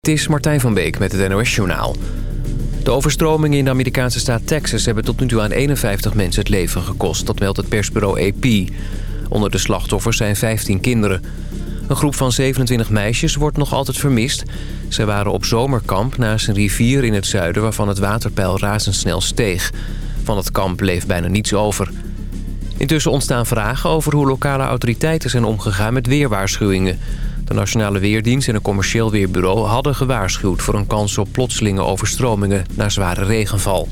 Het is Martijn van Beek met het NOS Journaal. De overstromingen in de Amerikaanse staat Texas hebben tot nu toe aan 51 mensen het leven gekost. Dat meldt het persbureau AP. Onder de slachtoffers zijn 15 kinderen. Een groep van 27 meisjes wordt nog altijd vermist. Zij waren op zomerkamp naast een rivier in het zuiden... waarvan het waterpeil razendsnel steeg. Van het kamp bleef bijna niets over. Intussen ontstaan vragen over hoe lokale autoriteiten zijn omgegaan met weerwaarschuwingen... De Nationale Weerdienst en een commercieel weerbureau hadden gewaarschuwd... voor een kans op plotselinge overstromingen na zware regenval.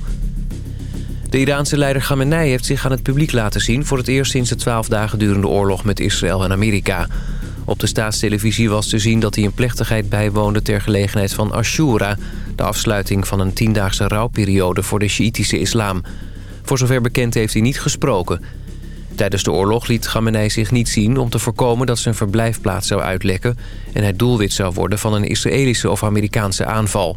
De Iraanse leider Khamenei heeft zich aan het publiek laten zien... voor het eerst sinds de twaalf dagen durende oorlog met Israël en Amerika. Op de staatstelevisie was te zien dat hij een plechtigheid bijwoonde... ter gelegenheid van Ashura, de afsluiting van een tiendaagse rouwperiode... voor de Sjiitische islam. Voor zover bekend heeft hij niet gesproken... Tijdens de oorlog liet Khamenei zich niet zien om te voorkomen dat zijn verblijfplaats zou uitlekken... en hij doelwit zou worden van een Israëlische of Amerikaanse aanval.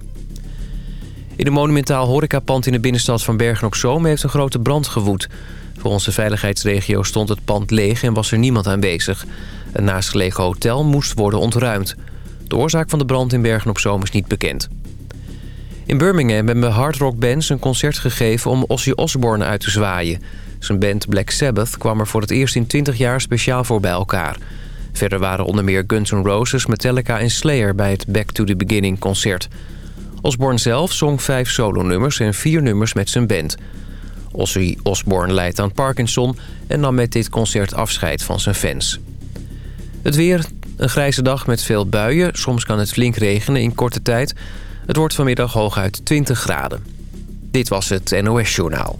In een monumentaal horecapand in de binnenstad van Bergen-op-Zoom heeft een grote brand gewoed. Volgens de veiligheidsregio stond het pand leeg en was er niemand aanwezig. Een naastgelegen hotel moest worden ontruimd. De oorzaak van de brand in Bergen-op-Zoom is niet bekend. In Birmingham hebben hard rock bands een concert gegeven om Ozzy Osbourne uit te zwaaien... Zijn band Black Sabbath kwam er voor het eerst in 20 jaar speciaal voor bij elkaar. Verder waren onder meer Guns N' Roses, Metallica en Slayer bij het Back to the Beginning concert. Osborne zelf zong vijf solonummers en vier nummers met zijn band. Ozzy Osbourne leidt aan Parkinson en nam met dit concert afscheid van zijn fans. Het weer, een grijze dag met veel buien. Soms kan het flink regenen in korte tijd. Het wordt vanmiddag hooguit 20 graden. Dit was het NOS Journaal.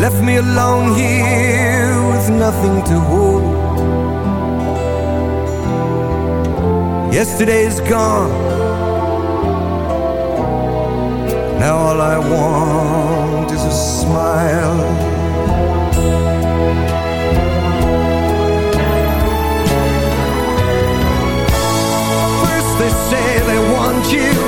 Left me alone here with nothing to hold. Yesterday's gone. Now all I want is a smile. First they say they want you.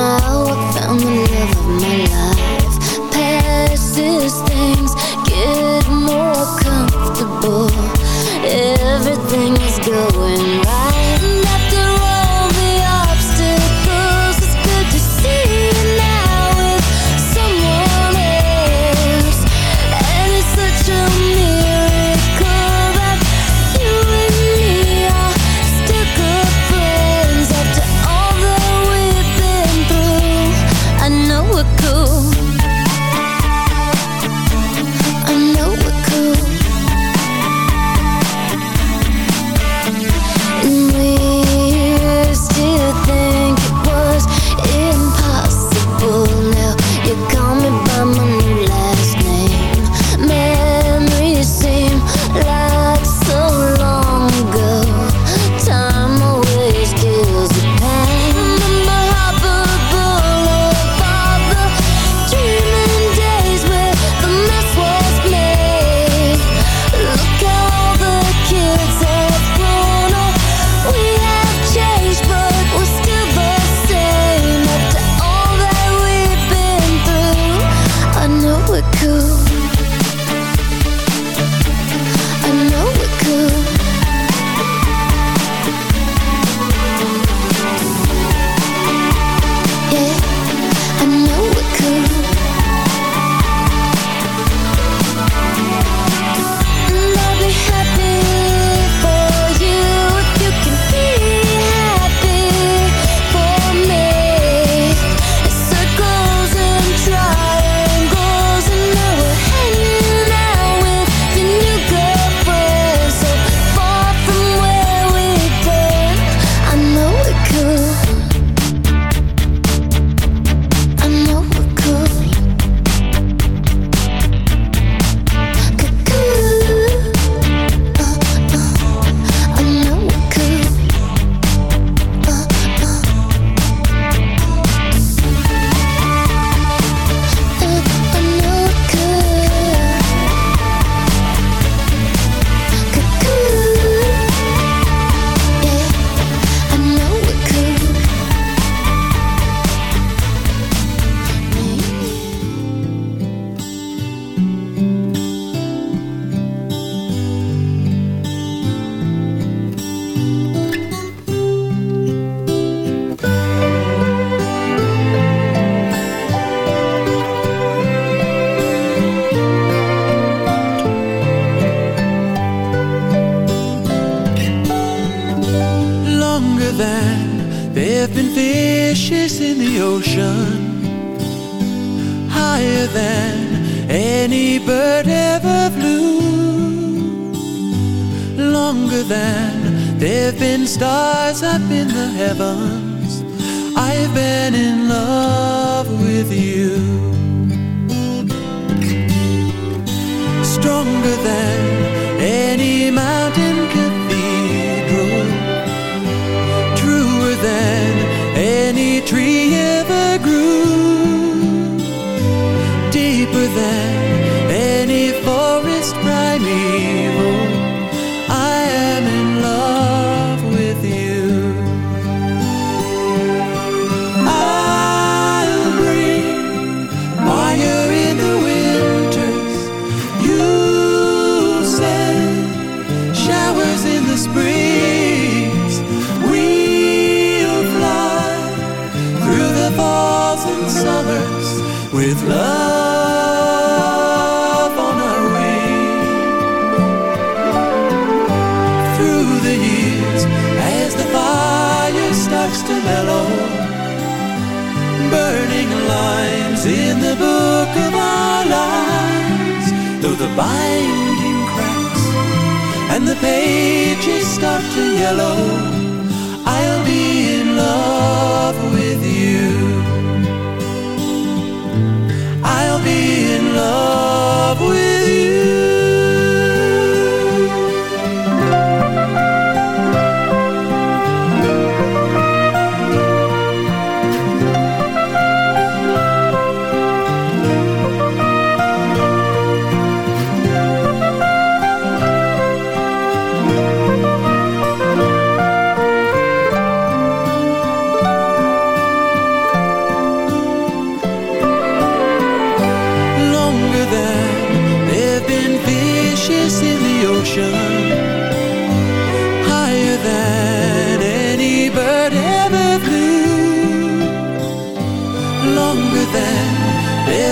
Now I found the love of my life. Past things I've been in love with you. start to yellow.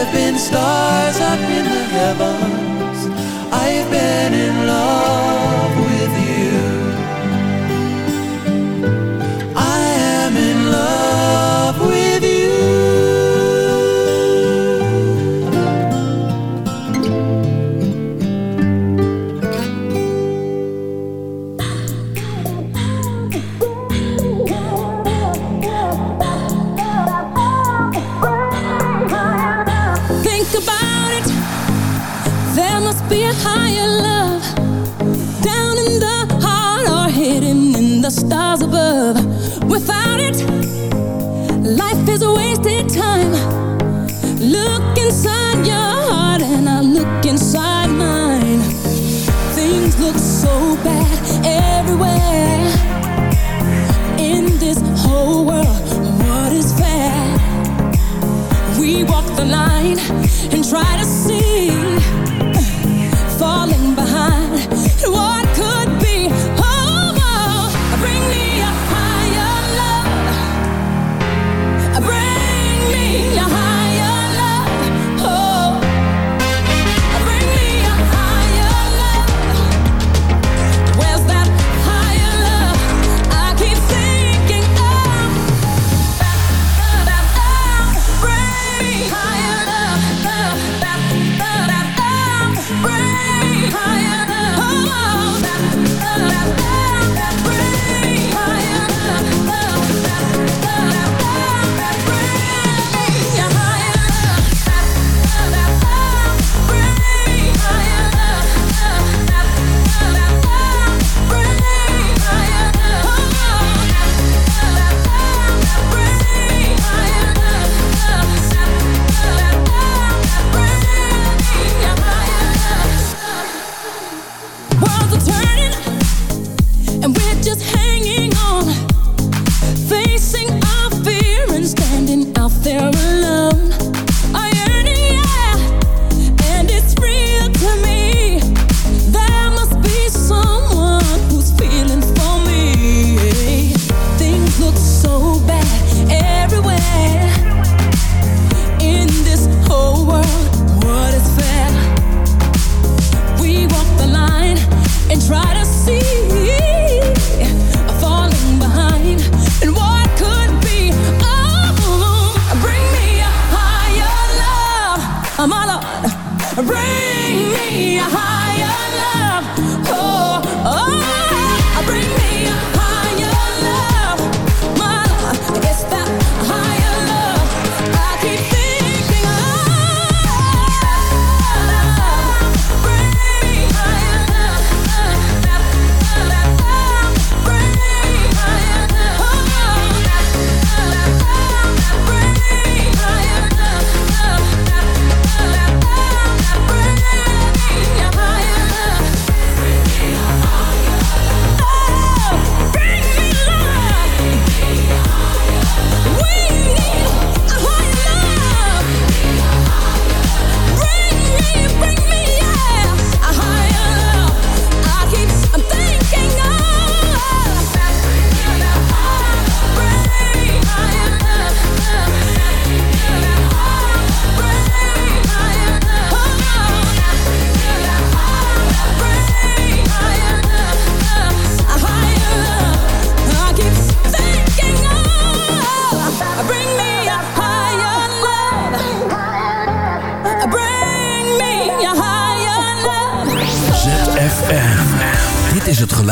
I've been stars up in the heavens. I've been in love.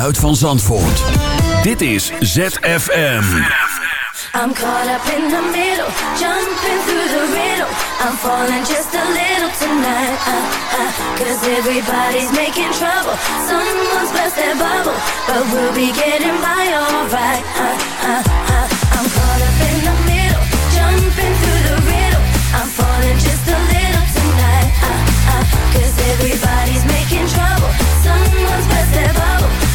geluid van Zandvoort. Dit is ZFM. I'm caught up in the middle, jumping through the riddle. I'm falling just a little tonight. Uh, uh, Cause everybody's making trouble. Someone's burst their bubble, but we'll be getting by alright. Uh, uh, uh, I'm caught up in the middle, jumping through the riddle. I'm falling just a little tonight. Uh, uh, Cause everybody's making trouble. Someone's burst their bubble.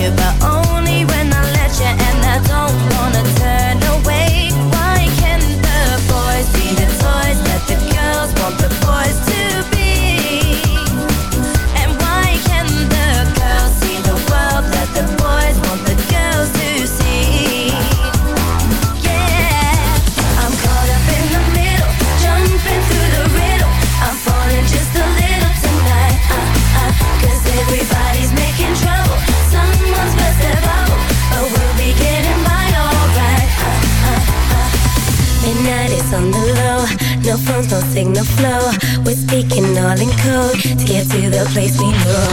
you, but own. The place we knew.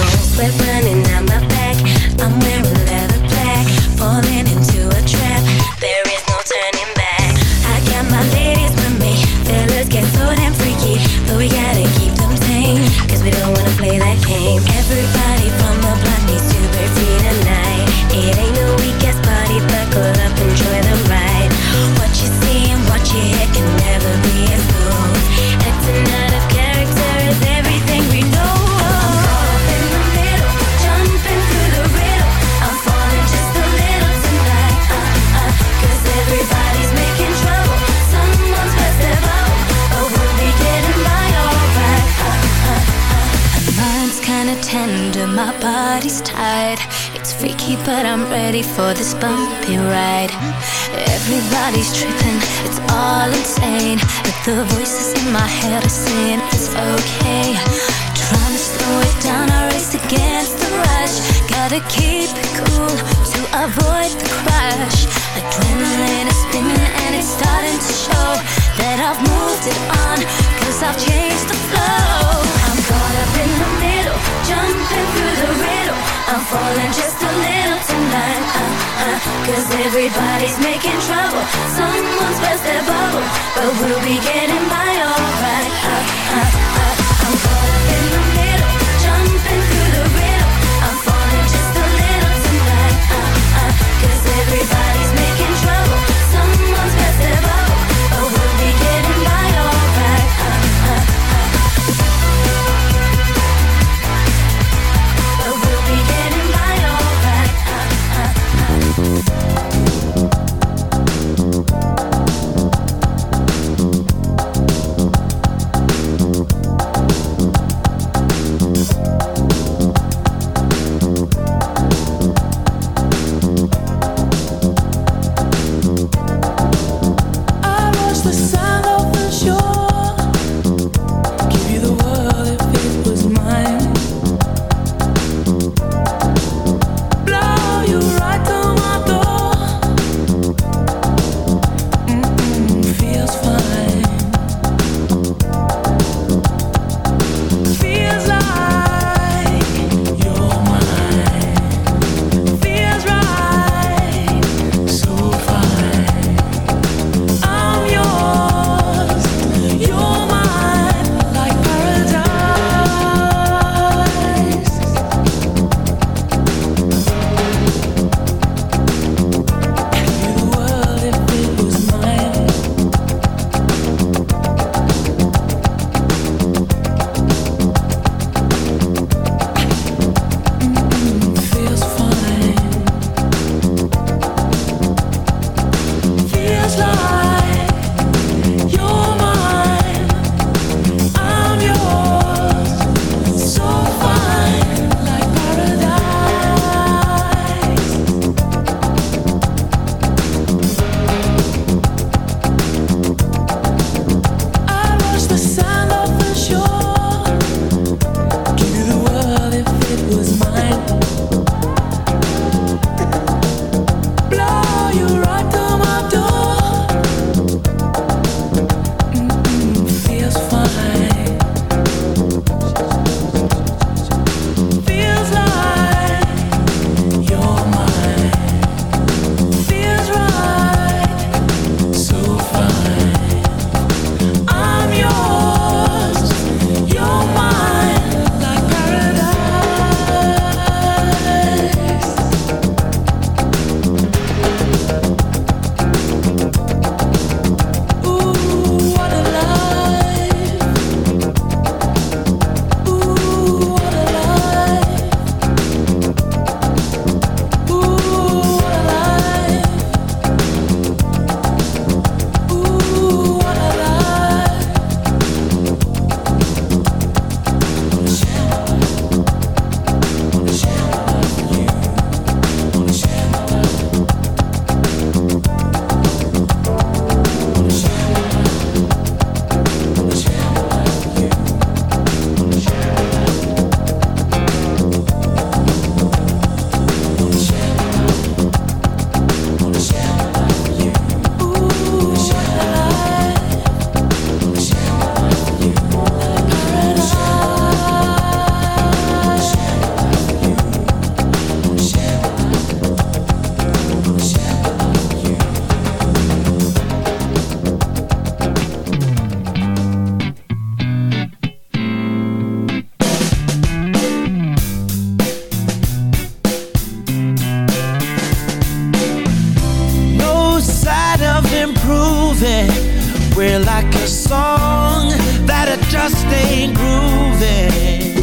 We're like a song that I just ain't grooving.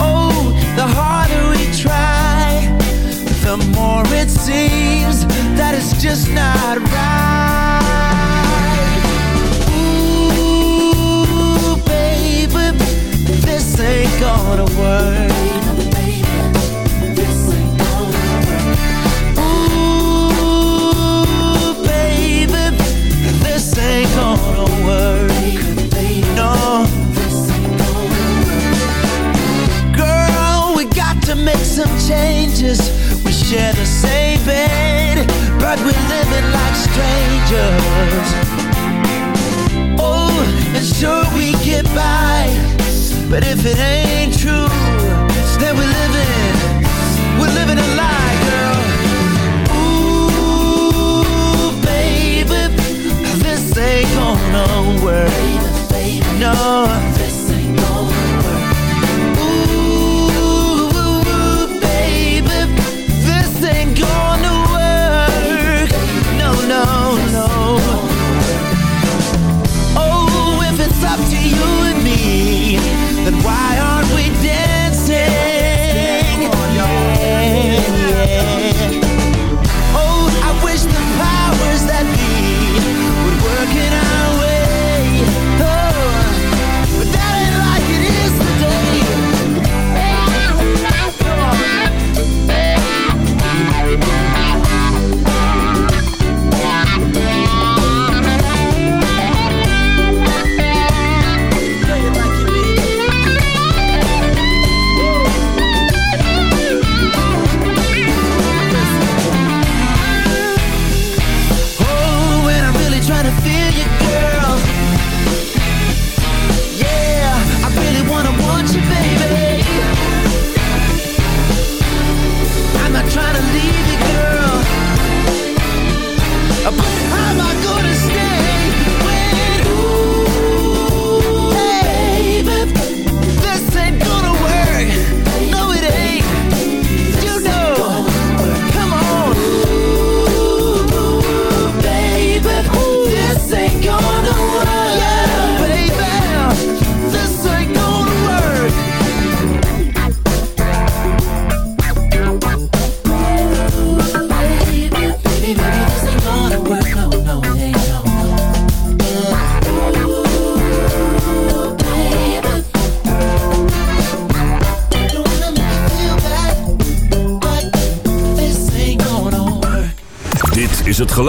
Oh, the harder we try, the more it seems that it's just not right. Ooh, baby, this ain't gonna work. strangers. Oh, and sure we get by, but if it ain't true, then we're living, we're living a lie, girl. Ooh, baby, this ain't gonna work. No.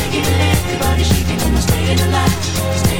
taking shaking, lift, your body shaking, the staying alive.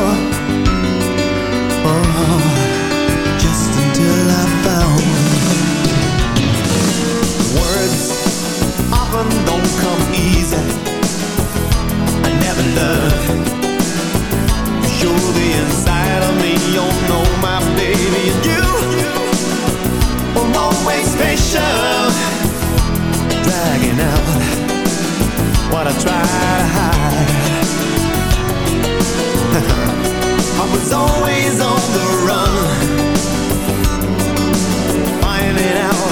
Show the inside of me. You know my baby, and you always patient, dragging out what I to hide. I was always on the run, finding out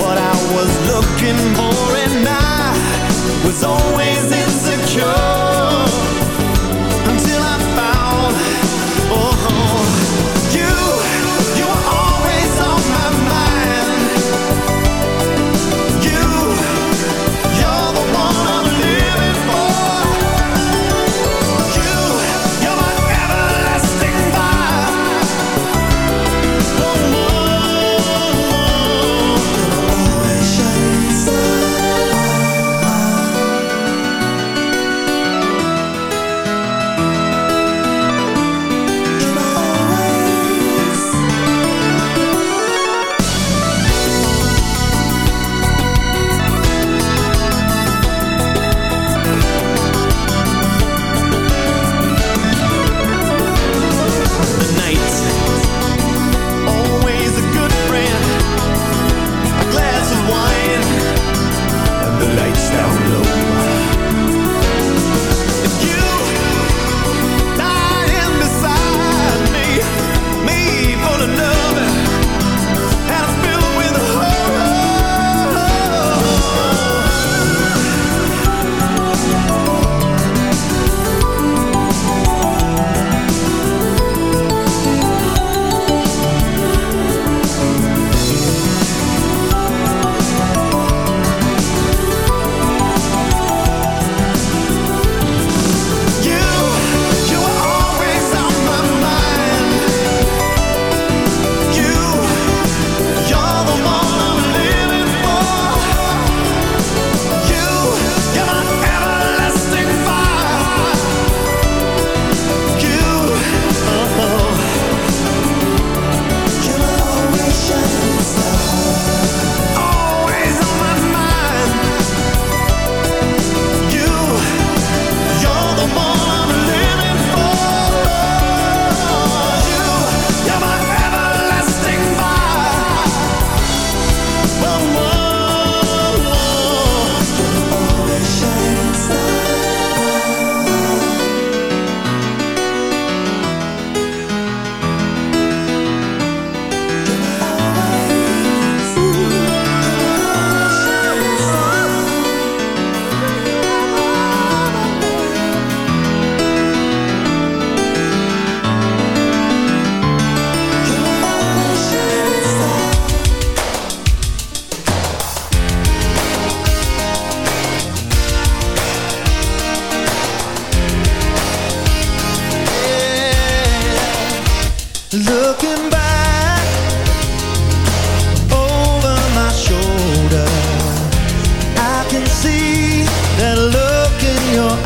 what I was looking for, and I was always insecure until see that look in your eyes.